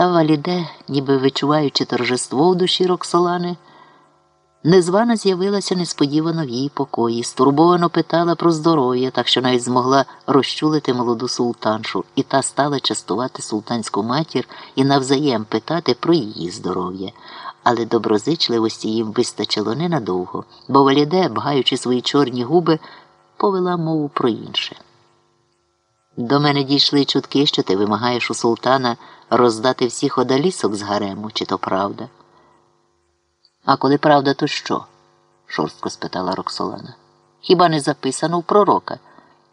Та Валіде, ніби відчуваючи торжество в душі Роксолани, незвано з'явилася несподівано в її покої, стурбовано питала про здоров'я, так що навіть змогла розчулити молоду султаншу, і та стала частувати султанську матір і навзаєм питати про її здоров'я. Але доброзичливості їм вистачило ненадовго, бо Валіде, бгаючи свої чорні губи, повела мову про інше. До мене дійшли чутки, що ти вимагаєш у султана роздати всіх одалісок з гарему, чи то правда? А коли правда, то що? шорстко спитала Роксолана. Хіба не записано в пророка?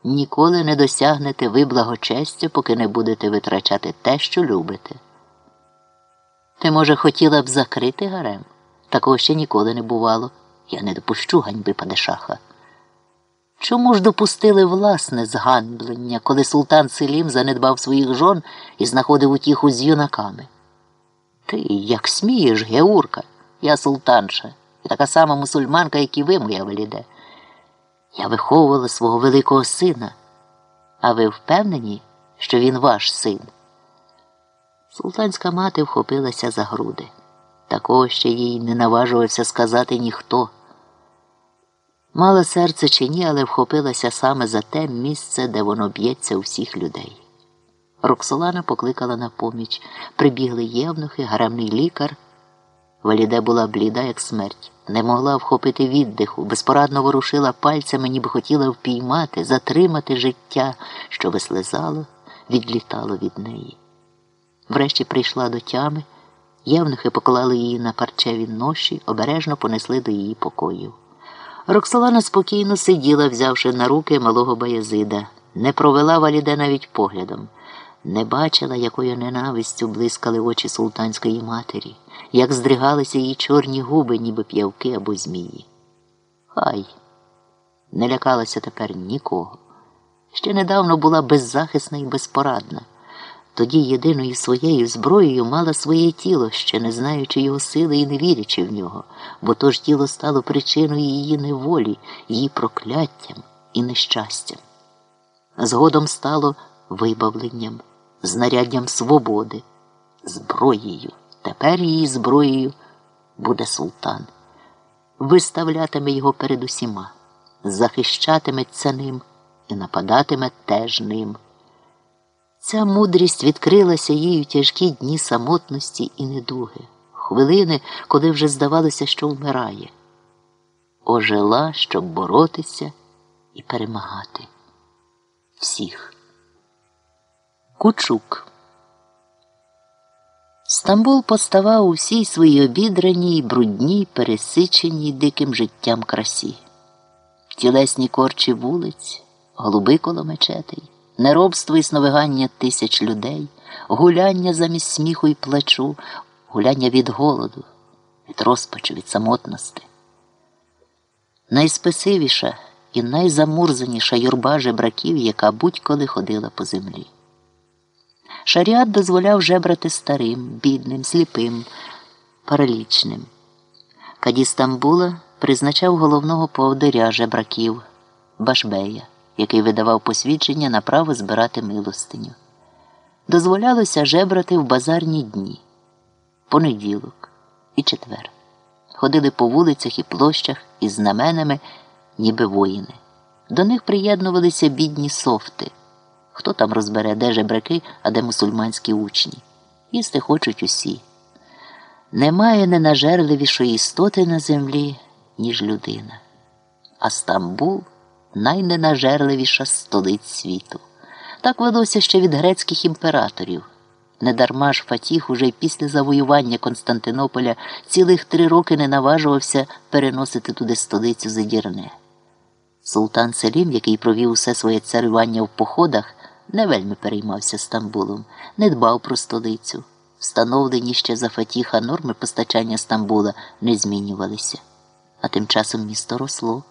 Ніколи не досягнете ви благочестя, поки не будете витрачати те, що любите. Ти, може, хотіла б закрити гарем? Такого ще ніколи не бувало. Я не допущу ганьби падишаха. Чому ж допустили власне зганьблення, коли султан Селім занедбав своїх жон і знаходив утіху з юнаками? Ти, як смієш, Геурка, я султанша, і така сама мусульманка, як і ви, моя веліде. Я виховувала свого великого сина, а ви впевнені, що він ваш син? Султанська мати вхопилася за груди. Такого ще їй не наважувався сказати ніхто. Мала серце чи ні, але вхопилася саме за те місце, де воно б'ється у всіх людей. Роксолана покликала на поміч. Прибігли євнухи, гаремний лікар. Валіде була бліда, як смерть, не могла вхопити віддиху, безпорадно ворушила пальцями, ніби хотіла впіймати, затримати життя, що вислизало, відлітало від неї. Врешті прийшла до тями, євнухи поклали її на парчеві ноші, обережно понесли до її покоїв. Роксолана спокійно сиділа, взявши на руки малого Баязида, не провела валіде навіть поглядом, не бачила, якою ненавистю блискали очі султанської матері, як здригалися її чорні губи, ніби п'явки або змії. Хай не лякалася тепер нікого. Ще недавно була беззахисна і безпорадна. Тоді єдиною своєю зброєю мала своє тіло, ще не знаючи його сили і не вірячи в нього, бо то ж тіло стало причиною її неволі, її прокляттям і нещастям. Згодом стало вибавленням, знаряддям свободи, зброєю. Тепер її зброєю буде султан. Виставлятиме його перед усіма, захищатиметься ним і нападатиме теж ним. Ця мудрість відкрилася їй у тяжкі дні самотності і недуги, хвилини, коли вже здавалося, що вмирає. Ожила, щоб боротися і перемагати всіх. Кучук. Стамбул поставав у всій своїй обідраній, брудній, пересиченій диким життям красі, тілесні корчі вулиць, голуби коло мечетей неробство і сновигання тисяч людей, гуляння замість сміху і плачу, гуляння від голоду, від розпачу, від самотності. Найспесивіша і найзамурзаніша юрба жебраків, яка будь-коли ходила по землі. Шаріат дозволяв жебрати старим, бідним, сліпим, паралічним. Каді Стамбула призначав головного поводиря жебраків Башбея який видавав посвідчення на право збирати милостиню. Дозволялося жебрати в базарні дні, понеділок і четвер. Ходили по вулицях і площах із знаменами, ніби воїни. До них приєднувалися бідні софти. Хто там розбере, де жебраки, а де мусульманські учні. Їсти хочуть усі. Немає ненажерливішої істоти на землі, ніж людина. А Стамбул найненажерливіша столиць світу. Так велося ще від грецьких імператорів. Недарма ж Фатіх уже після завоювання Константинополя цілих три роки не наважувався переносити туди столицю Задірне. Султан Селім, який провів усе своє царювання в походах, не вельми переймався Стамбулом, не дбав про столицю. Встановлені ще за Фатіха норми постачання Стамбула не змінювалися, а тим часом місто росло.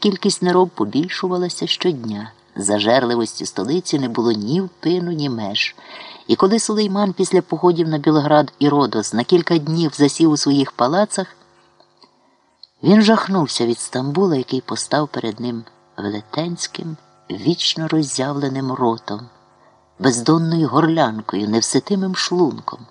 Кількість нероб побільшувалася щодня. Зажерливості столиці не було ні впину, ні меж. І коли Сулейман після походів на Білоград і Родос на кілька днів засів у своїх палацах, він жахнувся від Стамбула, який постав перед ним велетенським, вічно роззявленим ротом, бездонною горлянкою, невситимим шлунком.